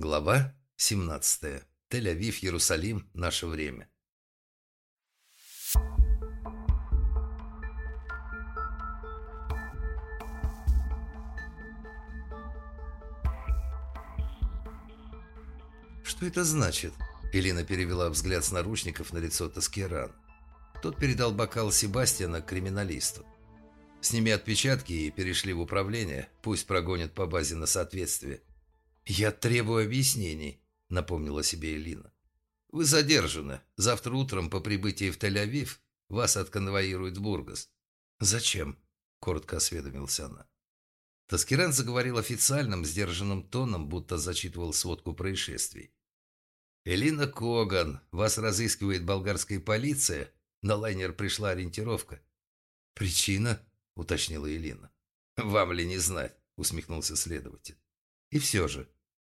Глава 17. Тель-Авив, Иерусалим. Наше время. Что это значит? Элина перевела взгляд с наручников на лицо Таскиран. Тот передал бокал Себастьяна криминалисту. Сними отпечатки и перешли в управление. Пусть прогонят по базе на соответствие. «Я требую объяснений», — напомнила себе Элина. «Вы задержаны. Завтра утром по прибытии в Тель-Авив вас отконвоируют в Бургас». «Зачем?» — коротко осведомился она. Таскиран заговорил официальным, сдержанным тоном, будто зачитывал сводку происшествий. «Элина Коган, вас разыскивает болгарская полиция. На лайнер пришла ориентировка». «Причина?» — уточнила Элина. «Вам ли не знать?» — усмехнулся следователь. «И все же,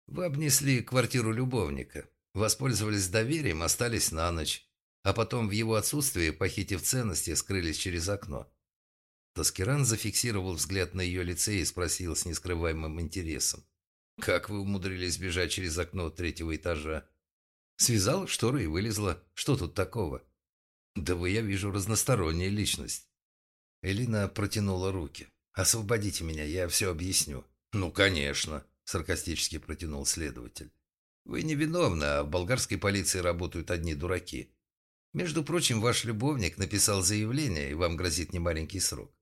вы обнесли квартиру любовника, воспользовались доверием, остались на ночь, а потом в его отсутствие, похитив ценности, скрылись через окно». Таскиран зафиксировал взгляд на ее лице и спросил с нескрываемым интересом. «Как вы умудрились бежать через окно третьего этажа?» Связала шторы и вылезла. Что тут такого? Да вы, я вижу, разносторонняя личность. Элина протянула руки. «Освободите меня, я все объясню». «Ну, конечно», — саркастически протянул следователь. «Вы невиновны, а в болгарской полиции работают одни дураки. Между прочим, ваш любовник написал заявление, и вам грозит немаленький срок.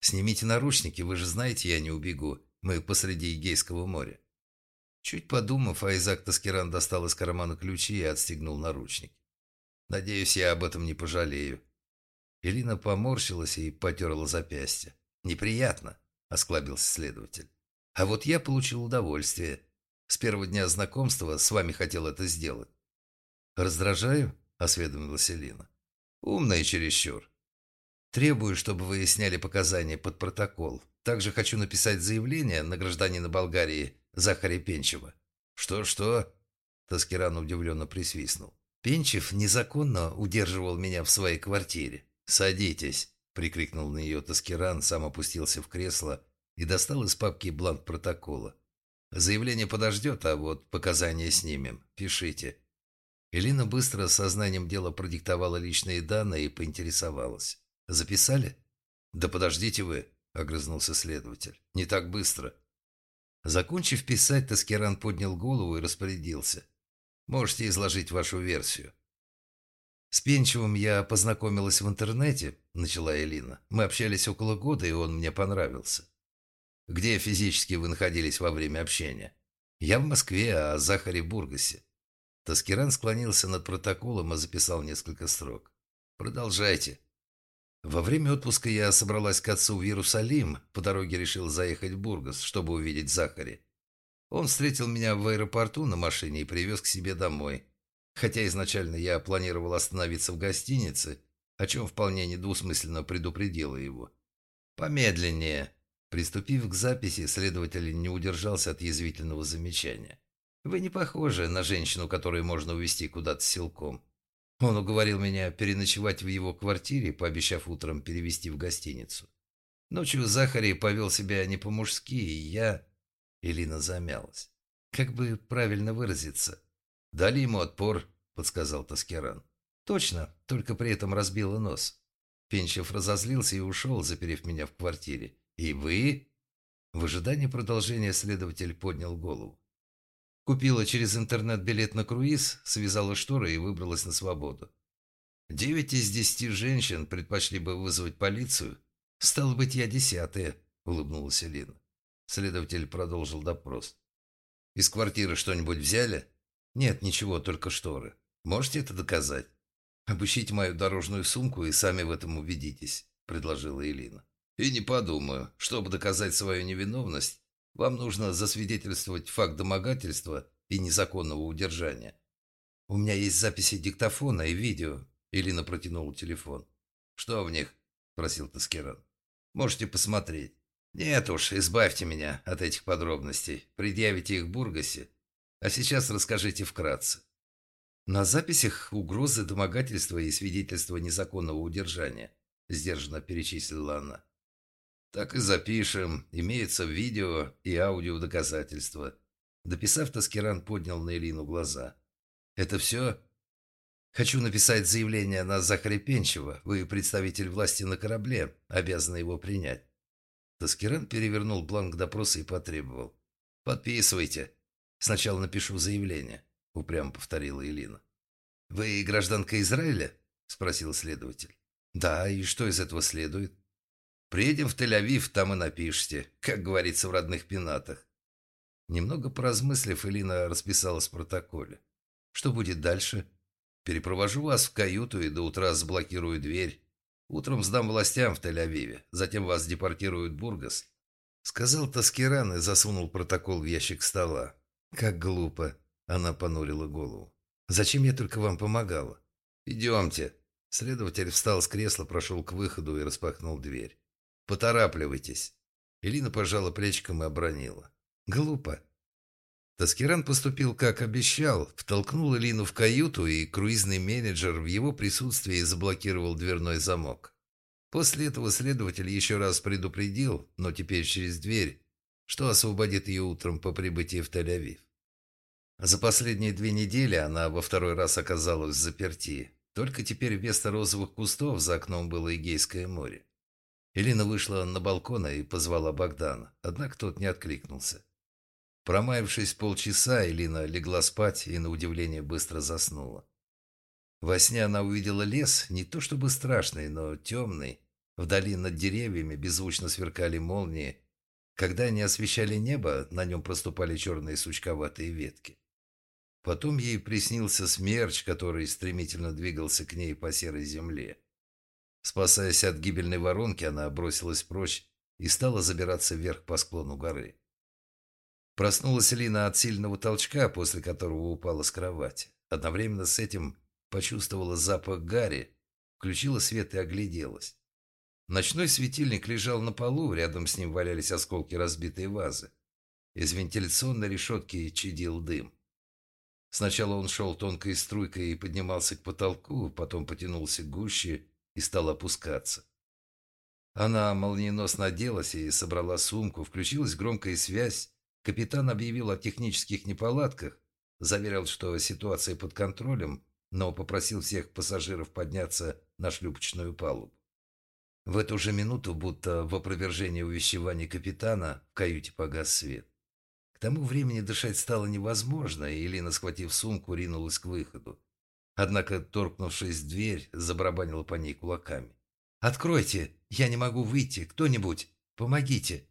Снимите наручники, вы же знаете, я не убегу. Мы посреди Эгейского моря». Чуть подумав, Айзак Таскиран достал из кармана ключи и отстегнул наручник. «Надеюсь, я об этом не пожалею». Элина поморщилась и потерла запястье. «Неприятно», — осклабился следователь. «А вот я получил удовольствие. С первого дня знакомства с вами хотел это сделать». «Раздражаю?» — осведомилась Элина. «Умная чересчур. Требую, чтобы вы сняли показания под протокол. Также хочу написать заявление на гражданина Болгарии Захаря Пенчева». «Что-что?» Таскиран удивленно присвистнул. «Пенчев незаконно удерживал меня в своей квартире. Садитесь!» — прикрикнул на нее Таскиран, сам опустился в кресло и достал из папки бланк протокола. «Заявление подождет, а вот показания снимем. Пишите». Элина быстро сознанием дела продиктовала личные данные и поинтересовалась. «Записали?» «Да подождите вы», — огрызнулся следователь. «Не так быстро». Закончив писать, Таскиран поднял голову и распорядился. «Можете изложить вашу версию». «С Пенчевым я познакомилась в интернете», — начала Элина. «Мы общались около года, и он мне понравился». «Где физически вы находились во время общения?» «Я в Москве, а Захаре в Бургасе». Таскиран склонился над протоколом и записал несколько строк. «Продолжайте». Во время отпуска я собралась к отцу в Иерусалим, по дороге решил заехать в Бургас, чтобы увидеть Захари. Он встретил меня в аэропорту на машине и привез к себе домой. Хотя изначально я планировал остановиться в гостинице, о чем вполне недвусмысленно предупредила его. «Помедленнее». Приступив к записи, следователь не удержался от язвительного замечания. «Вы не похожи на женщину, которую можно увезти куда-то силком. Он уговорил меня переночевать в его квартире, пообещав утром перевести в гостиницу. Ночью Захарий повел себя не по-мужски, и я... Элина замялась. Как бы правильно выразиться? Дали ему отпор, подсказал Таскеран. Точно, только при этом разбила нос. Пенчев разозлился и ушел, заперев меня в квартире. И вы? В ожидании продолжения следователь поднял голову. Купила через интернет билет на круиз, связала шторы и выбралась на свободу. Девять из десяти женщин предпочли бы вызвать полицию. Стало быть, я десятая, улыбнулась Элина. Следователь продолжил допрос. Из квартиры что-нибудь взяли? Нет, ничего, только шторы. Можете это доказать? Обыщите мою дорожную сумку и сами в этом убедитесь, предложила Элина. И не подумаю, чтобы доказать свою невиновность, вам нужно засвидетельствовать факт домогательства и незаконного удержания. У меня есть записи диктофона и видео. Элина протянула телефон. Что в них? Просил Таскеран. Можете посмотреть. Нет уж, избавьте меня от этих подробностей. Предъявите их Бургасе. А сейчас расскажите вкратце. На записях угрозы домогательства и свидетельства незаконного удержания, сдержанно перечислила она. Так и запишем. Имеется видео и аудио доказательства. Дописав, Таскиран поднял на Элину глаза. «Это все?» «Хочу написать заявление на Захаре Пенчева. Вы представитель власти на корабле, обязаны его принять». Таскиран перевернул бланк допроса и потребовал. «Подписывайте. Сначала напишу заявление», — упрямо повторила Элина. «Вы гражданка Израиля?» — спросил следователь. «Да, и что из этого следует?» «Приедем в Тель-Авив, там и напишите, как говорится в родных пенатах». Немного поразмыслив, Элина расписалась в протоколе. «Что будет дальше?» «Перепровожу вас в каюту и до утра заблокирую дверь. Утром сдам властям в Тель-Авиве, затем вас депортируют в Бургас». Сказал Таскиран и засунул протокол в ящик стола. «Как глупо!» — она понурила голову. «Зачем я только вам помогала?» «Идемте!» Следователь встал с кресла, прошел к выходу и распахнул дверь. «Поторапливайтесь!» Элина пожала плечиком и обронила. «Глупо!» Таскиран поступил, как обещал, втолкнул Элину в каюту, и круизный менеджер в его присутствии заблокировал дверной замок. После этого следователь еще раз предупредил, но теперь через дверь, что освободит ее утром по прибытии в Тель-Авив. За последние две недели она во второй раз оказалась в заперти. Только теперь вместо розовых кустов за окном было Эгейское море. Элина вышла на балкон и позвала Богдана, однако тот не откликнулся. Промаявшись полчаса, Элина легла спать и, на удивление, быстро заснула. Во сне она увидела лес, не то чтобы страшный, но темный. Вдали над деревьями беззвучно сверкали молнии. Когда они освещали небо, на нем проступали черные сучковатые ветки. Потом ей приснился смерч, который стремительно двигался к ней по серой земле. Спасаясь от гибельной воронки, она бросилась прочь и стала забираться вверх по склону горы. Проснулась Лина от сильного толчка, после которого упала с кровати. Одновременно с этим почувствовала запах гари, включила свет и огляделась. Ночной светильник лежал на полу, рядом с ним валялись осколки разбитой вазы. Из вентиляционной решетки чадил дым. Сначала он шел тонкой струйкой и поднимался к потолку, потом потянулся гуще и стал опускаться. Она молниеносно оделась и собрала сумку, включилась громкая связь. Капитан объявил о технических неполадках, заверил, что ситуация под контролем, но попросил всех пассажиров подняться на шлюпочную палубу. В эту же минуту, будто в опровержении увещеваний капитана, в каюте погас свет. К тому времени дышать стало невозможно, и Елена, схватив сумку, ринулась к выходу. Однако, торкнувшись в дверь, забарабанила по ней кулаками. «Откройте! Я не могу выйти! Кто-нибудь! Помогите!»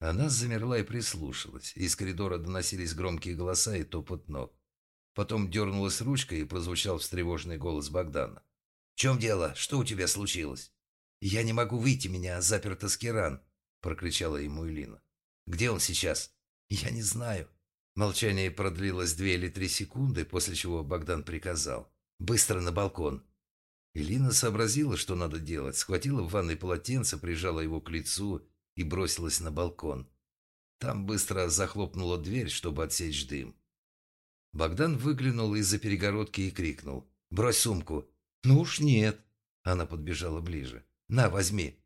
Она замерла и прислушалась. Из коридора доносились громкие голоса и топот ног. Потом дернулась ручка и прозвучал встревоженный голос Богдана. «В чем дело? Что у тебя случилось?» «Я не могу выйти, меня заперто Скиран», — прокричала ему Элина. «Где он сейчас?» «Я не знаю». Молчание продлилось две или три секунды, после чего Богдан приказал. «Быстро на балкон». Элина сообразила, что надо делать, схватила в ванной полотенце, прижала его к лицу и бросилась на балкон. Там быстро захлопнула дверь, чтобы отсечь дым. Богдан выглянул из-за перегородки и крикнул. «Брось сумку!» «Ну уж нет!» Она подбежала ближе. «На, возьми».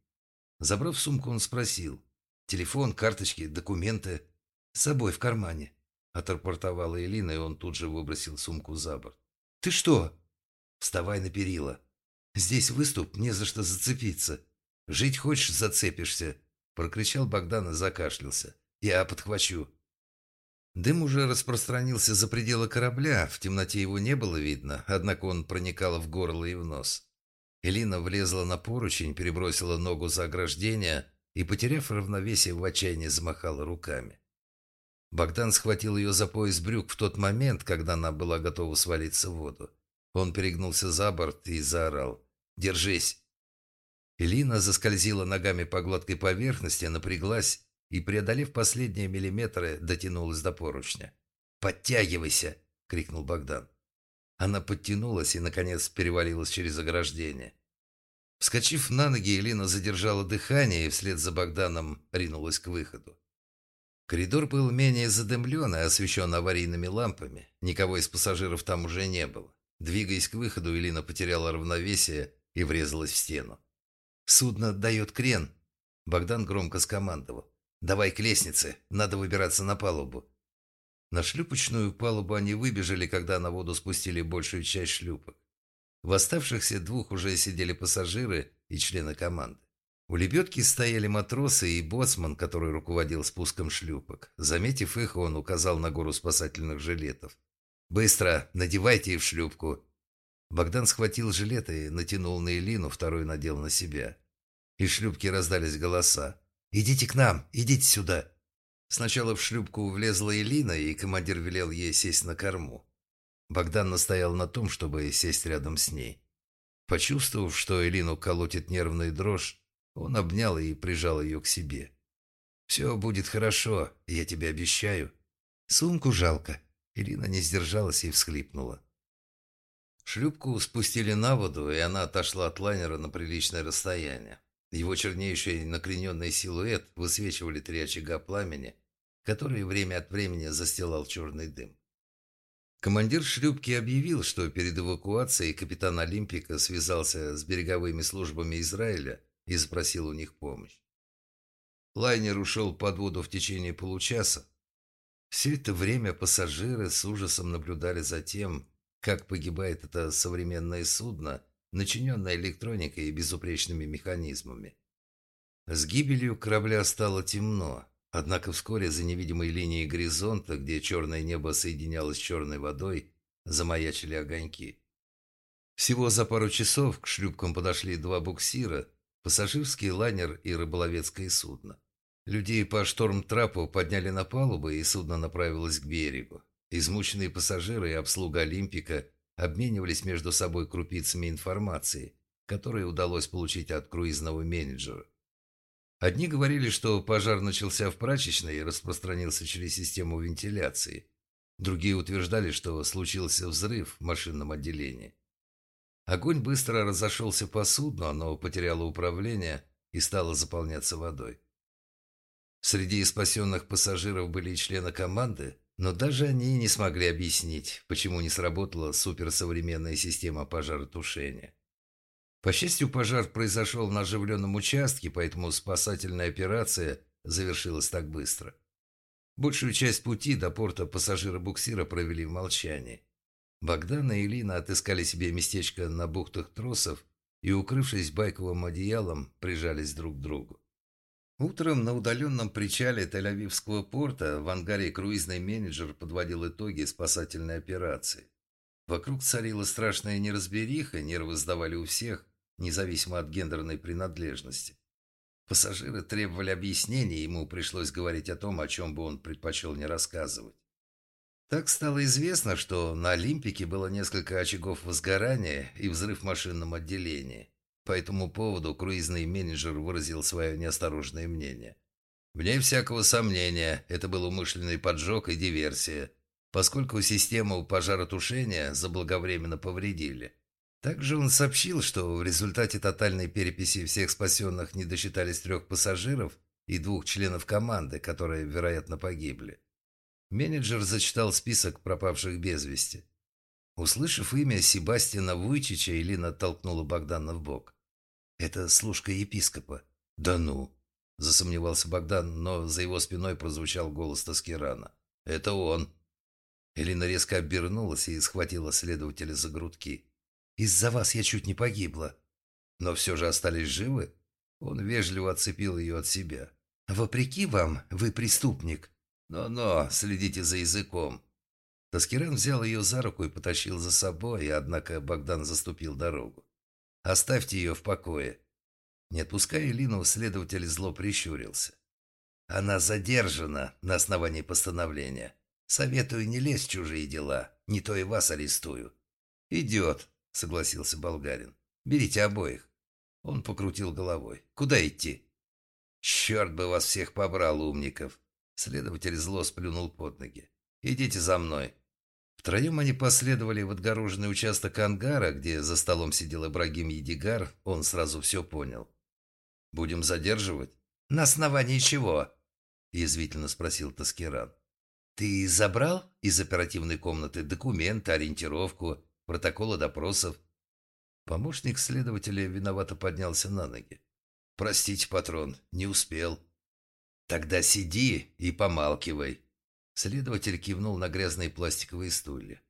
Забрав сумку, он спросил. «Телефон, карточки, документы?» «С собой в кармане», — отрапортовала Элина, и он тут же выбросил сумку за борт. «Ты что?» «Вставай на перила. Здесь выступ, не за что зацепиться. Жить хочешь, зацепишься», — прокричал Богдан и закашлялся. «Я подхвачу». Дым уже распространился за пределы корабля, в темноте его не было видно, однако он проникал в горло и в нос. Элина влезла на поручень, перебросила ногу за ограждение и, потеряв равновесие, в отчаянии замахала руками. Богдан схватил ее за пояс брюк в тот момент, когда она была готова свалиться в воду. Он перегнулся за борт и заорал «Держись!». Элина заскользила ногами по гладкой поверхности, напряглась и, преодолев последние миллиметры, дотянулась до поручня. «Подтягивайся!» — крикнул Богдан. Она подтянулась и, наконец, перевалилась через ограждение. Вскочив на ноги, Элина задержала дыхание и вслед за Богданом ринулась к выходу. Коридор был менее задымлен и освещен аварийными лампами. Никого из пассажиров там уже не было. Двигаясь к выходу, Элина потеряла равновесие и врезалась в стену. «Судно дает крен!» Богдан громко скомандовал. «Давай к лестнице, надо выбираться на палубу». На шлюпочную палубу они выбежали, когда на воду спустили большую часть шлюпок. В оставшихся двух уже сидели пассажиры и члены команды. У лебедки стояли матросы и боцман, который руководил спуском шлюпок. Заметив их, он указал на гору спасательных жилетов. «Быстро! Надевайте их в шлюпку!» Богдан схватил жилет и натянул на Элину, второй надел на себя. Из шлюпки раздались голоса. «Идите к нам! Идите сюда!» Сначала в шлюпку влезла Элина, и командир велел ей сесть на корму. Богдан настоял на том, чтобы сесть рядом с ней. Почувствовав, что Элину колотит нервная дрожь, он обнял и прижал ее к себе. «Все будет хорошо, я тебе обещаю. Сумку жалко». Элина не сдержалась и всхлипнула. Шлюпку спустили на воду, и она отошла от лайнера на приличное расстояние. Его чернейший накрененный силуэт высвечивали три очага пламени, которые время от времени застилал черный дым. Командир шлюпки объявил, что перед эвакуацией капитан Олимпика связался с береговыми службами Израиля и спросил у них помощь. Лайнер ушел под воду в течение получаса. Все это время пассажиры с ужасом наблюдали за тем, как погибает это современное судно, начиненное электроникой и безупречными механизмами. С гибелью корабля стало темно, однако вскоре за невидимой линией горизонта, где черное небо соединялось с черной водой, замаячили огоньки. Всего за пару часов к шлюпкам подошли два буксира, пассажирский лайнер и рыболовецкое судно. Людей по шторм-трапу подняли на палубу, и судно направилось к берегу. Измученные пассажиры и обслуга «Олимпика» обменивались между собой крупицами информации, которые удалось получить от круизного менеджера. Одни говорили, что пожар начался в прачечной и распространился через систему вентиляции. Другие утверждали, что случился взрыв в машинном отделении. Огонь быстро разошелся по судну, оно потеряло управление и стало заполняться водой. Среди спасенных пассажиров были и члены команды, но даже они не смогли объяснить, почему не сработала суперсовременная система пожаротушения. По счастью, пожар произошел на оживленном участке, поэтому спасательная операция завершилась так быстро. Большую часть пути до порта пассажиры буксира провели в молчании. Богдан и Элина отыскали себе местечко на бухтах тросов и, укрывшись байковым одеялом, прижались друг к другу. Утром на удаленном причале Тель-Авивского порта в ангаре круизный менеджер подводил итоги спасательной операции. Вокруг царила страшная неразбериха, нервы сдавали у всех, независимо от гендерной принадлежности. Пассажиры требовали объяснений, ему пришлось говорить о том, о чем бы он предпочел не рассказывать. Так стало известно, что на Олимпике было несколько очагов возгорания и взрыв в машинном отделении. По этому поводу круизный менеджер выразил свое неосторожное мнение. Вне всякого сомнения, это был умышленный поджог и диверсия, поскольку систему пожаротушения заблаговременно повредили. Также он сообщил, что в результате тотальной переписи всех спасенных не досчитались трех пассажиров и двух членов команды, которые, вероятно, погибли. Менеджер зачитал список пропавших без вести. Услышав имя Себастьяна Вуйчича, Элина толкнула Богдана в бок. «Это служка епископа». «Да ну!» – засомневался Богдан, но за его спиной прозвучал голос Таскирана. «Это он!» Элина резко обернулась и схватила следователя за грудки. «Из-за вас я чуть не погибла». «Но все же остались живы?» Он вежливо отцепил ее от себя. «Вопреки вам, вы преступник». «Но-но, следите за языком». Таскиран взял ее за руку и потащил за собой, однако Богдан заступил дорогу. Оставьте ее в покое». Не отпуская Лину, следователь зло прищурился. «Она задержана на основании постановления. Советую не лезть в чужие дела, не то и вас арестую». «Идет», — согласился болгарин. «Берите обоих». Он покрутил головой. «Куда идти?» «Черт бы вас всех побрал, умников!» Следователь зло сплюнул под ноги. «Идите за мной». Втроем они последовали в отгороженный участок ангара, где за столом сидел Ибрагим Едигар. Он сразу все понял. «Будем задерживать?» «На основании чего?» – язвительно спросил Таскиран. «Ты забрал из оперативной комнаты документы, ориентировку, протоколы допросов?» Помощник следователя виновато поднялся на ноги. «Простите, патрон, не успел». «Тогда сиди и помалкивай», Следователь кивнул на грязные пластиковые стулья.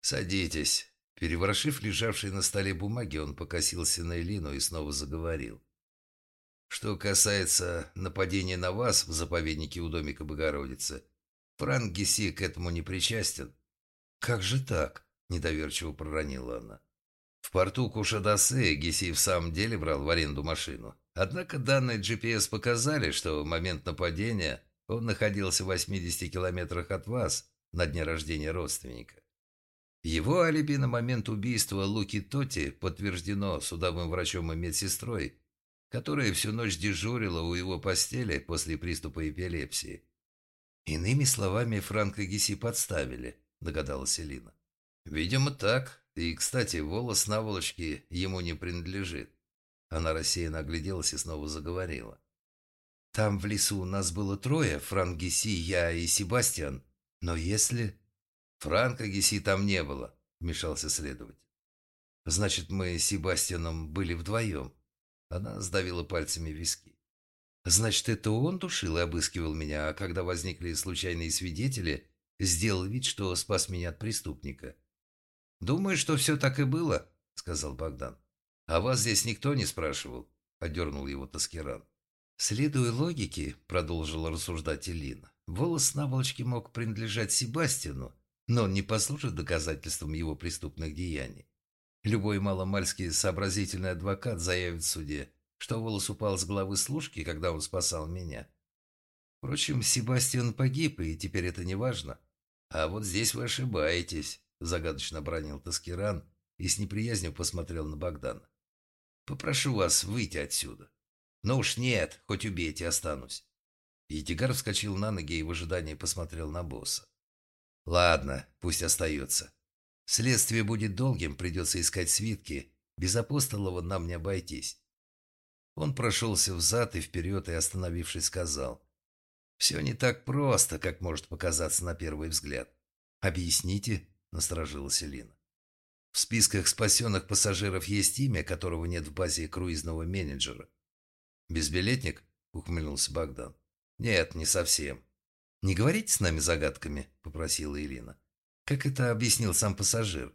«Садитесь». Переворошив лежавшие на столе бумаги, он покосился на Элину и снова заговорил. «Что касается нападения на вас в заповеднике у домика Богородицы, Франк Гесси к этому не причастен». «Как же так?» – недоверчиво проронила она. В порту Кушадасе Гесси в самом деле брал в аренду машину. Однако данные GPS показали, что в момент нападения он находился в 80 километрах от вас на дне рождения родственника. Его алиби на момент убийства Луки Тоти подтверждено судовым врачом и медсестрой, которая всю ночь дежурила у его постели после приступа эпилепсии. Иными словами, Франка Гиси подставили, догадалась Элина. Видимо, так. И, кстати, волос наволочки ему не принадлежит. Она рассеянно огляделась и снова заговорила. Там в лесу нас было трое, Франк Гиси, я и Себастьян. Но если... Франка Гиси там не было, вмешался следователь. Значит, мы с Себастьяном были вдвоем. Она сдавила пальцами виски. Значит, это он душил и обыскивал меня, а когда возникли случайные свидетели, сделал вид, что спас меня от преступника. «Думаю, что все так и было», — сказал Богдан. «А вас здесь никто не спрашивал», — одернул его Таскиран. «Следуя логике», — продолжила рассуждать Элина, «волос наволочки мог принадлежать Себастину, но он не послужит доказательством его преступных деяний. Любой маломальский сообразительный адвокат заявит в суде, что волос упал с головы служки, когда он спасал меня. Впрочем, Себастьян погиб, и теперь это не важно. А вот здесь вы ошибаетесь, загадочно бронил Таскиран и с неприязнью посмотрел на Богдана. Попрошу вас выйти отсюда. Но уж нет, хоть убейте, останусь. Етигар вскочил на ноги и в ожидании посмотрел на босса. Ладно, пусть остается. Следствие будет долгим, придется искать свитки. Без Апостолова нам не обойтись. Он прошелся взад и вперед и, остановившись, сказал. «Все не так просто, как может показаться на первый взгляд. Объясните?» – насторожилась Элина. «В списках спасенных пассажиров есть имя, которого нет в базе круизного менеджера». «Безбилетник?» – ухмыльнулся Богдан. «Нет, не совсем». «Не говорите с нами загадками», – попросила Элина. Как это объяснил сам пассажир?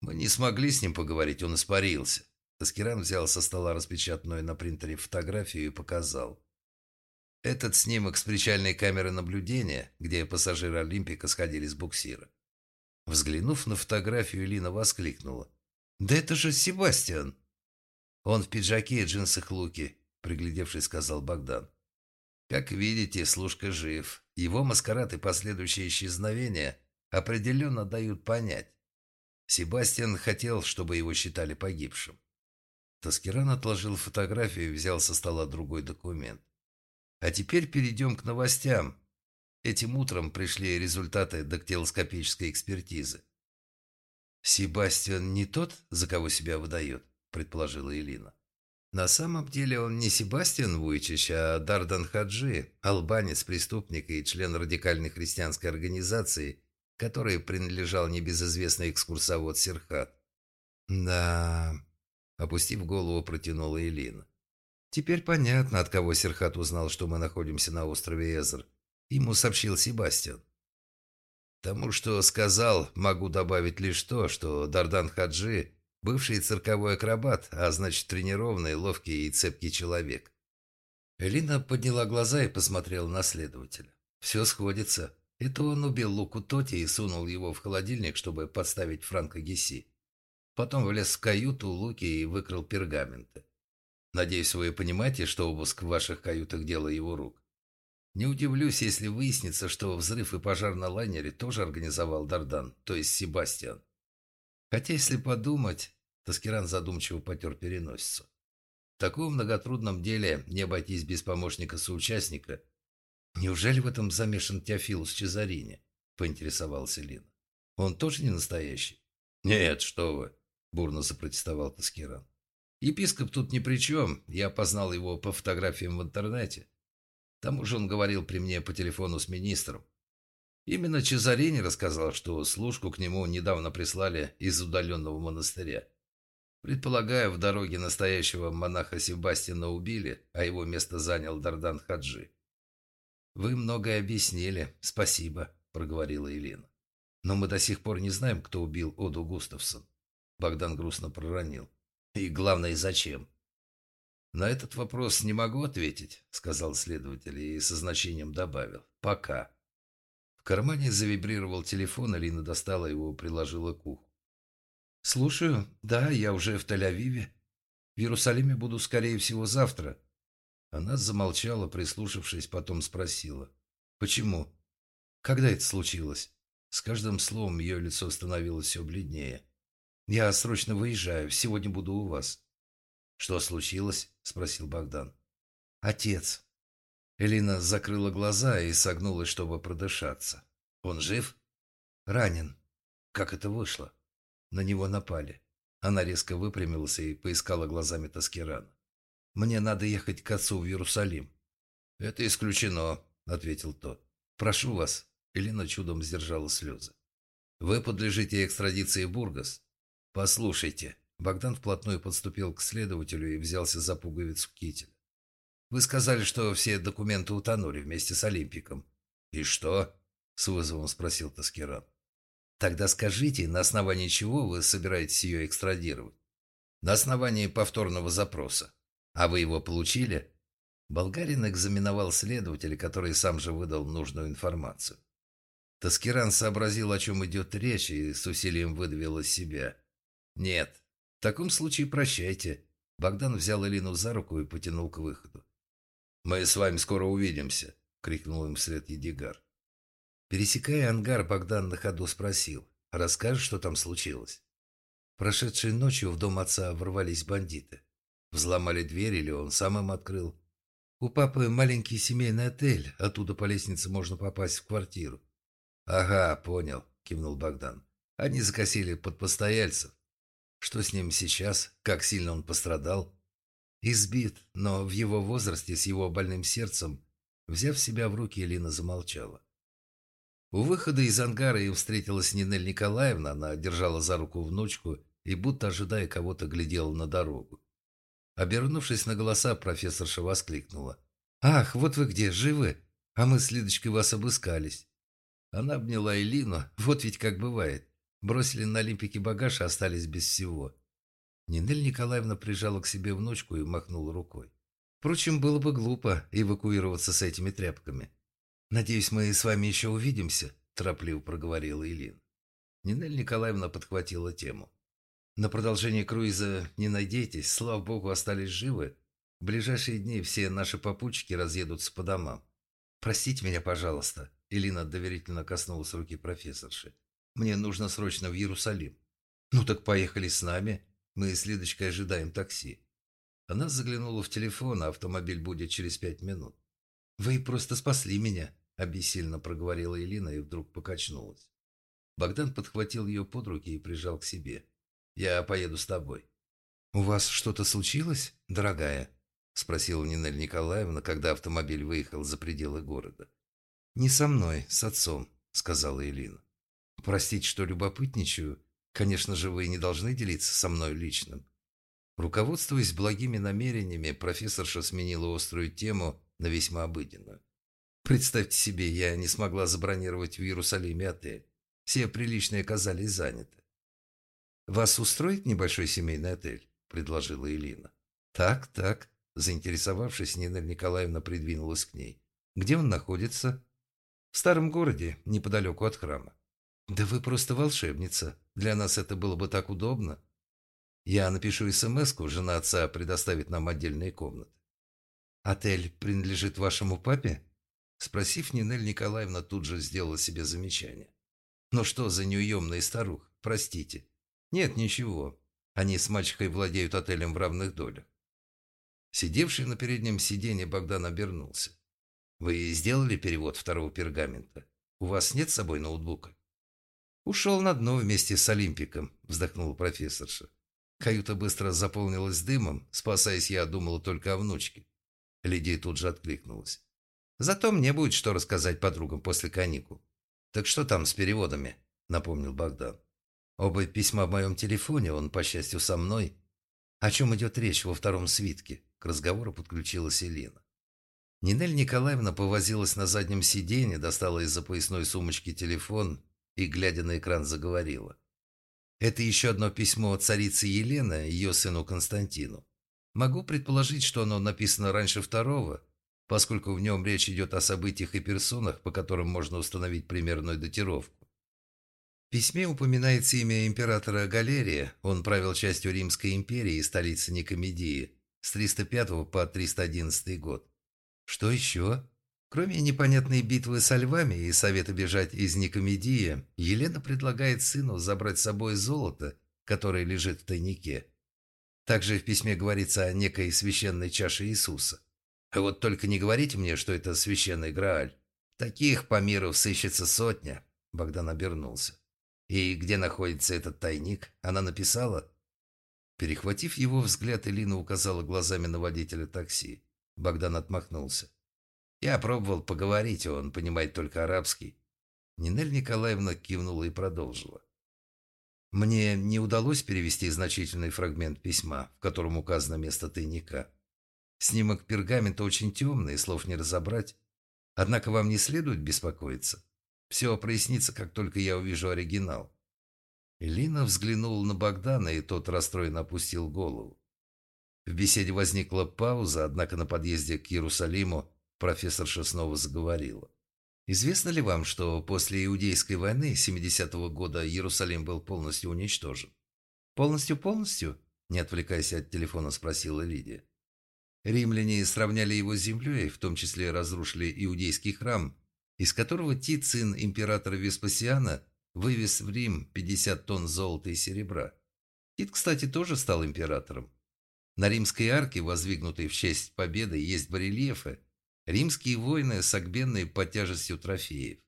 Мы не смогли с ним поговорить, он испарился. Таскиран взял со стола распечатанную на принтере фотографию и показал. Этот снимок с причальной камеры наблюдения, где пассажиры Олимпика сходили с буксира. Взглянув на фотографию, Лина воскликнула. «Да это же Себастьян!» «Он в пиджаке и джинсах луки», — приглядевшись, сказал Богдан. «Как видите, служка жив. Его маскарад и последующее исчезновение определенно дают понять. Себастьян хотел, чтобы его считали погибшим. Таскиран отложил фотографию и взял со стола другой документ. А теперь перейдем к новостям. Этим утром пришли результаты дактилоскопической экспертизы. «Себастьян не тот, за кого себя выдает», – предположила Элина. «На самом деле он не Себастьян Вуйчич, а Дардан Хаджи, албанец, преступник и член радикальной христианской организации – которой принадлежал небезызвестный экскурсовод Серхат. «Да...» — опустив голову, протянула Элина. «Теперь понятно, от кого Серхат узнал, что мы находимся на острове Эзер. Ему сообщил Себастьян. Тому, что сказал, могу добавить лишь то, что Дардан Хаджи – бывший цирковой акробат, а значит тренированный, ловкий и цепкий человек. Элина подняла глаза и посмотрела на следователя. «Все сходится. Это он убил Луку Тоти и сунул его в холодильник, чтобы подставить Франка Гесси. Потом влез в каюту Луки и выкрал пергаменты. Надеюсь, вы понимаете, что обыск в ваших каютах – дело его рук. Не удивлюсь, если выяснится, что взрыв и пожар на лайнере тоже организовал Дардан, то есть Себастьян. Хотя, если подумать, Таскиран задумчиво потер переносицу. В таком многотрудном деле не обойтись без помощника-соучастника – «Неужели в этом замешан Теофилус Чезарини?» – поинтересовался Лина. «Он тоже не настоящий?» «Нет, что вы!» – бурно запротестовал Таскиран. «Епископ тут ни при чем. Я познал его по фотографиям в интернете. К тому же он говорил при мне по телефону с министром. Именно Чезарини рассказал, что служку к нему недавно прислали из удаленного монастыря. Предполагаю, в дороге настоящего монаха Себастьяна убили, а его место занял Дардан Хаджи. «Вы многое объяснили. Спасибо», – проговорила Елена. «Но мы до сих пор не знаем, кто убил Оду Густавсон». Богдан грустно проронил. «И главное, зачем?» «На этот вопрос не могу ответить», – сказал следователь и со значением добавил. «Пока». В кармане завибрировал телефон, Алина достала его и приложила к уху. «Слушаю. Да, я уже в Тель-Авиве. В Иерусалиме буду, скорее всего, завтра». Она замолчала, прислушавшись, потом спросила. «Почему? Когда это случилось?» С каждым словом ее лицо становилось все бледнее. «Я срочно выезжаю. Сегодня буду у вас». «Что случилось?» – спросил Богдан. «Отец». Элина закрыла глаза и согнулась, чтобы продышаться. «Он жив?» «Ранен». «Как это вышло?» На него напали. Она резко выпрямилась и поискала глазами Таскирана. «Мне надо ехать к отцу в Иерусалим». «Это исключено», — ответил тот. «Прошу вас». Элина чудом сдержала слезы. «Вы подлежите экстрадиции в Бургас». «Послушайте». Богдан вплотную подступил к следователю и взялся за пуговицу кителя. «Вы сказали, что все документы утонули вместе с Олимпиком». «И что?» — с вызовом спросил Таскиран. Тогда скажите, на основании чего вы собираетесь ее экстрадировать? На основании повторного запроса. А вы его получили? Болгарин экзаменовал следователя, который сам же выдал нужную информацию. Таскиран сообразил, о чем идет речь, и с усилием выдавил из себя. «Нет. В таком случае прощайте». Богдан взял Элину за руку и потянул к выходу. «Мы с вами скоро увидимся», — крикнул им вслед Едигар. Пересекая ангар, Богдан на ходу спросил. «Расскажешь, что там случилось?» Прошедшей ночью в дом отца ворвались бандиты. Взломали дверь или он сам им открыл. У папы маленький семейный отель, оттуда по лестнице можно попасть в квартиру. «Ага, понял», — кивнул Богдан. «Они закосили под постояльцев. Что с ним сейчас? Как сильно он пострадал?» Избит, но в его возрасте, с его больным сердцем, взяв себя в руки, Элина замолчала. У выхода из ангара им встретилась Нинель Николаевна, она держала за руку внучку и, будто ожидая кого-то, глядела на дорогу. Обернувшись на голоса, профессорша воскликнула. «Ах, вот вы где, живы? А мы с Лидочкой вас обыскались». Она обняла Элину, вот ведь как бывает. Бросили на Олимпике багаж и остались без всего. Нинель Николаевна прижала к себе внучку и махнула рукой. Впрочем, было бы глупо эвакуироваться с этими тряпками. «Надеюсь, мы с вами еще увидимся», – торопливо проговорила Илин. Нинель Николаевна подхватила тему. «На продолжение круиза не надейтесь, слава богу, остались живы. В ближайшие дни все наши попутчики разъедутся по домам. Простите меня, пожалуйста», – Илина доверительно коснулась руки профессорши. «Мне нужно срочно в Иерусалим». «Ну так поехали с нами. Мы с Лидочкой ожидаем такси». Она заглянула в телефон, а автомобиль будет через пять минут. «Вы просто спасли меня», – обессильно проговорила Элина и вдруг покачнулась. Богдан подхватил ее под руки и прижал к себе. «Я поеду с тобой». «У вас что-то случилось, дорогая?» – спросила Нинель Николаевна, когда автомобиль выехал за пределы города. «Не со мной, с отцом», – сказала Элина. «Простите, что любопытничаю. Конечно же, вы не должны делиться со мной личным». Руководствуясь благими намерениями, профессорша сменила острую тему – на весьма обыденную. Представьте себе, я не смогла забронировать в Иерусалиме отель. Все приличные оказались заняты. «Вас устроит небольшой семейный отель?» – предложила Элина. «Так, так», – заинтересовавшись, Нина Николаевна придвинулась к ней. «Где он находится?» «В старом городе, неподалеку от храма». «Да вы просто волшебница. Для нас это было бы так удобно». «Я напишу смс-ку, жена отца предоставит нам отдельные комнаты». «Отель принадлежит вашему папе?» Спросив, Нинель Николаевна тут же сделала себе замечание. «Ну что за неуемный старух? Простите». «Нет, ничего. Они с мачехой владеют отелем в равных долях». Сидевший на переднем сиденье Богдан обернулся. «Вы сделали перевод второго пергамента? У вас нет с собой ноутбука?» «Ушел на дно вместе с Олимпиком», — вздохнула профессорша. Каюта быстро заполнилась дымом, спасаясь я думала только о внучке. Лидия тут же откликнулась. «Зато мне будет что рассказать подругам после каникул». «Так что там с переводами?» – напомнил Богдан. «Оба письма в моем телефоне, он, по счастью, со мной». «О чем идет речь во втором свитке?» К разговору подключилась Елена. Нинель Николаевна повозилась на заднем сиденье, достала из-за поясной сумочки телефон и, глядя на экран, заговорила. Это еще одно письмо царицы Елены ее сыну Константину. Могу предположить, что оно написано раньше второго, поскольку в нем речь идет о событиях и персонах, по которым можно установить примерную датировку. В письме упоминается имя императора Галерия, он правил частью Римской империи и столицы Никомедии с 305 по 311 год. Что еще? Кроме непонятной битвы со львами и совета бежать из Никомедии, Елена предлагает сыну забрать с собой золото, которое лежит в тайнике. Также в письме говорится о некой священной чаше Иисуса. Вот только не говорите мне, что это священный Грааль. Таких по миру сыщется сотня. Богдан обернулся. И где находится этот тайник? Она написала? Перехватив его взгляд, Элина указала глазами на водителя такси. Богдан отмахнулся. Я пробовал поговорить, он понимает только арабский. Нинель Николаевна кивнула и продолжила. Мне не удалось перевести значительный фрагмент письма, в котором указано место тайника. Снимок пергамента очень темный, слов не разобрать. Однако вам не следует беспокоиться. Все прояснится, как только я увижу оригинал. Элина взглянула на Богдана, и тот расстроенно опустил голову. В беседе возникла пауза, однако на подъезде к Иерусалиму Профессорша снова заговорила. «Известно ли вам, что после Иудейской войны 70-го года Иерусалим был полностью уничтожен?» «Полностью-полностью?» – не отвлекаясь от телефона, спросила Лидия. Римляне сравняли его с землей, в том числе разрушили иудейский храм, из которого Тит, сын императора Веспасиана, вывез в Рим 50 тонн золота и серебра. Тит, кстати, тоже стал императором. На римской арке, воздвигнутой в честь победы, есть барельефы, Римские воины, согбенные под тяжестью трофеев.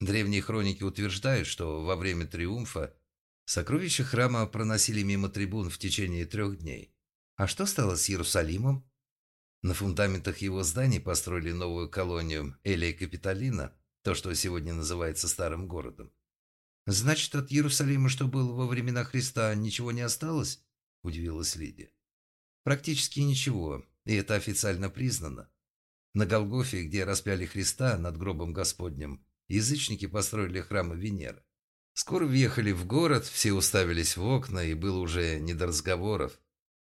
Древние хроники утверждают, что во время триумфа сокровища храма проносили мимо трибун в течение трех дней. А что стало с Иерусалимом? На фундаментах его зданий построили новую колонию Элия Капитолина, то, что сегодня называется Старым городом. «Значит, от Иерусалима, что было во времена Христа, ничего не осталось?» – удивилась Лидия. «Практически ничего, и это официально признано. На Голгофе, где распяли Христа над гробом Господним, язычники построили храмы Венеры. Скоро въехали в город, все уставились в окна, и было уже не до разговоров.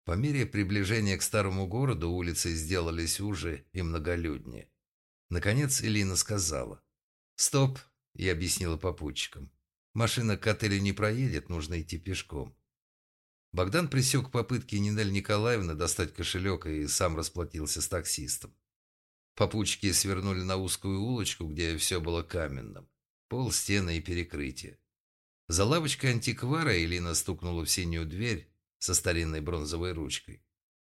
По мере приближения к старому городу улицы сделались уже и многолюднее. Наконец Элина сказала. «Стоп», — я объяснила попутчикам. «Машина к отелю не проедет, нужно идти пешком». Богдан пресек попытки Нинель Николаевны достать кошелек и сам расплатился с таксистом. Попутчики свернули на узкую улочку, где все было каменным. Пол, стены и перекрытие. За лавочкой антиквара Элина стукнула в синюю дверь со старинной бронзовой ручкой.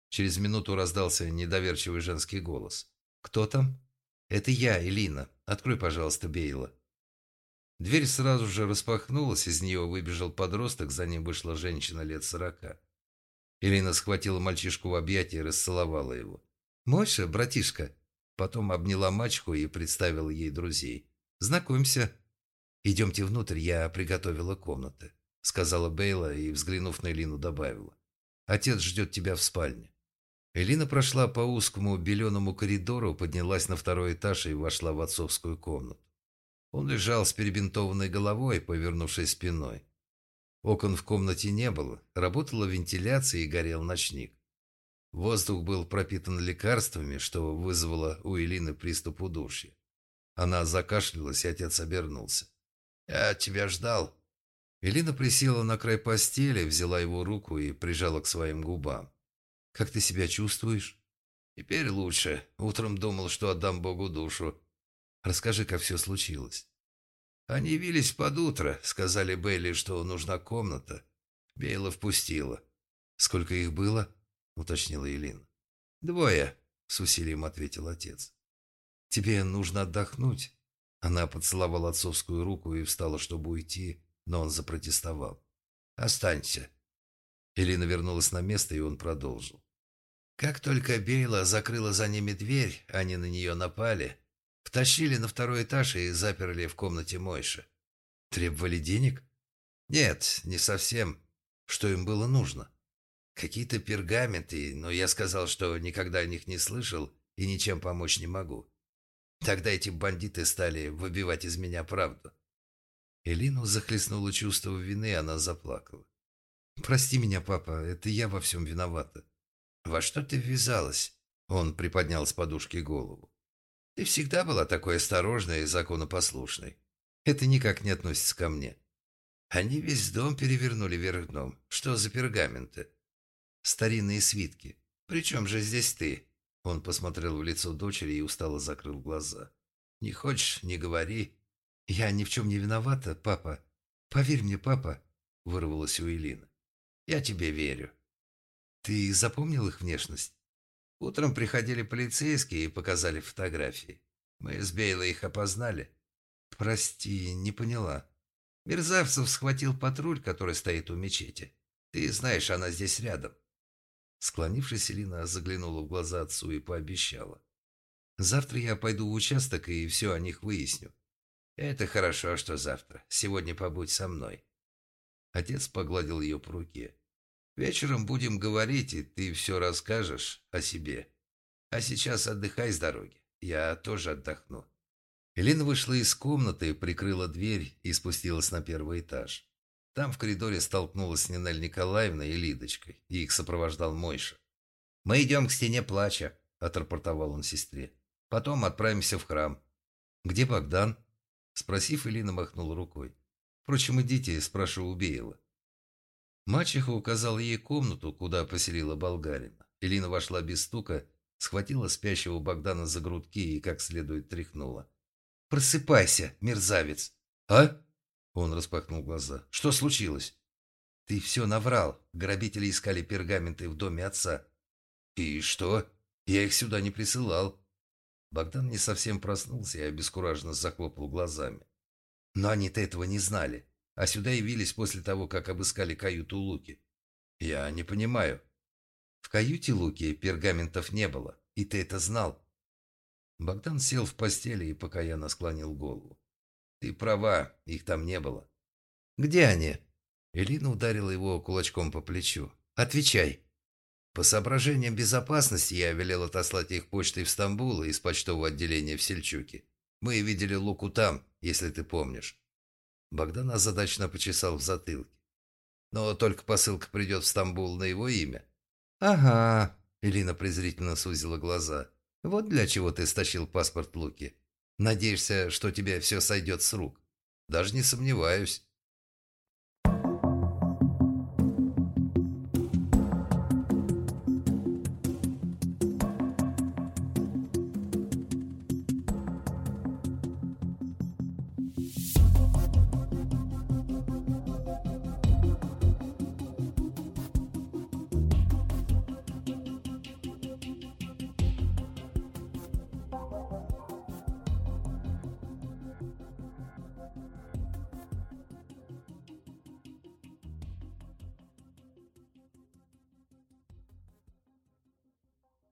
Через минуту раздался недоверчивый женский голос. «Кто там?» «Это я, Элина. Открой, пожалуйста, Бейла». Дверь сразу же распахнулась, из нее выбежал подросток, за ним вышла женщина лет сорока. Элина схватила мальчишку в объятия и расцеловала его. «Мойша, братишка!» Потом обняла мачку и представила ей друзей. «Знакомься». «Идемте внутрь, я приготовила комнаты», — сказала Бейла и, взглянув на Элину, добавила. «Отец ждет тебя в спальне». Элина прошла по узкому беленому коридору, поднялась на второй этаж и вошла в отцовскую комнату. Он лежал с перебинтованной головой, повернувшей спиной. Окон в комнате не было, работала вентиляция и горел ночник. Воздух был пропитан лекарствами, что вызвало у Элины приступ удушья. Она закашлялась, и отец обернулся. «Я тебя ждал». Элина присела на край постели, взяла его руку и прижала к своим губам. «Как ты себя чувствуешь?» «Теперь лучше. Утром думал, что отдам Богу душу. Расскажи, как все случилось». Они явились под утро, сказали Белли, что нужна комната. Бейла впустила. «Сколько их было?» — уточнила Елена. «Двое», — с усилием ответил отец. «Тебе нужно отдохнуть». Она поцеловала отцовскую руку и встала, чтобы уйти, но он запротестовал. «Останься». Елена вернулась на место, и он продолжил. Как только Бейла закрыла за ними дверь, они на нее напали, втащили на второй этаж и заперли в комнате Мойши. Требовали денег? Нет, не совсем. Что им было нужно? Какие-то пергаменты, но я сказал, что никогда о них не слышал и ничем помочь не могу. Тогда эти бандиты стали выбивать из меня правду. Элину захлестнуло чувство вины, и она заплакала. «Прости меня, папа, это я во всем виновата». «Во что ты ввязалась?» Он приподнял с подушки голову. «Ты всегда была такой осторожной и законопослушной. Это никак не относится ко мне. Они весь дом перевернули вверх дном. Что за пергаменты?» «Старинные свитки. Причем же здесь ты?» Он посмотрел в лицо дочери и устало закрыл глаза. «Не хочешь, не говори». «Я ни в чем не виновата, папа. Поверь мне, папа», — вырвалась у Элины. «Я тебе верю». «Ты запомнил их внешность?» Утром приходили полицейские и показали фотографии. Мы с Бейлой их опознали. «Прости, не поняла». Мерзавцев схватил патруль, который стоит у мечети. Ты знаешь, она здесь рядом. Склонившись, Элина заглянула в глаза отцу и пообещала. «Завтра я пойду в участок и все о них выясню». «Это хорошо, что завтра. Сегодня побудь со мной». Отец погладил ее по руке. «Вечером будем говорить, и ты все расскажешь о себе. А сейчас отдыхай с дороги. Я тоже отдохну». Элина вышла из комнаты, прикрыла дверь и спустилась на первый этаж. Там в коридоре столкнулась Нинель Николаевной и Лидочкой, и их сопровождал Мойша. «Мы идем к стене плача», — отрапортовал он сестре. «Потом отправимся в храм». «Где Богдан?» Спросив, Элина махнула рукой. «Впрочем, идите, спрошу у Беила». Мачеха указала ей комнату, куда поселила болгарина. Элина вошла без стука, схватила спящего Богдана за грудки и как следует тряхнула. «Просыпайся, мерзавец!» «А?» Он распахнул глаза. «Что случилось?» «Ты все наврал. Грабители искали пергаменты в доме отца». «И что? Я их сюда не присылал». Богдан не совсем проснулся и обескураженно захлопал глазами. «Но они-то этого не знали, а сюда явились после того, как обыскали каюту Луки». «Я не понимаю». «В каюте Луки пергаментов не было, и ты это знал». Богдан сел в постели и покаянно склонил голову. «Ты права, их там не было». «Где они?» Элина ударила его кулачком по плечу. «Отвечай». «По соображениям безопасности я велел отослать их почтой в Стамбул из почтового отделения в Сельчуке. Мы видели Луку там, если ты помнишь». Богдан озадачно почесал в затылке. «Но только посылка придет в Стамбул на его имя». «Ага», — Элина презрительно сузила глаза. «Вот для чего ты стащил паспорт Луки. Надеешься, что тебе все сойдет с рук? Даже не сомневаюсь.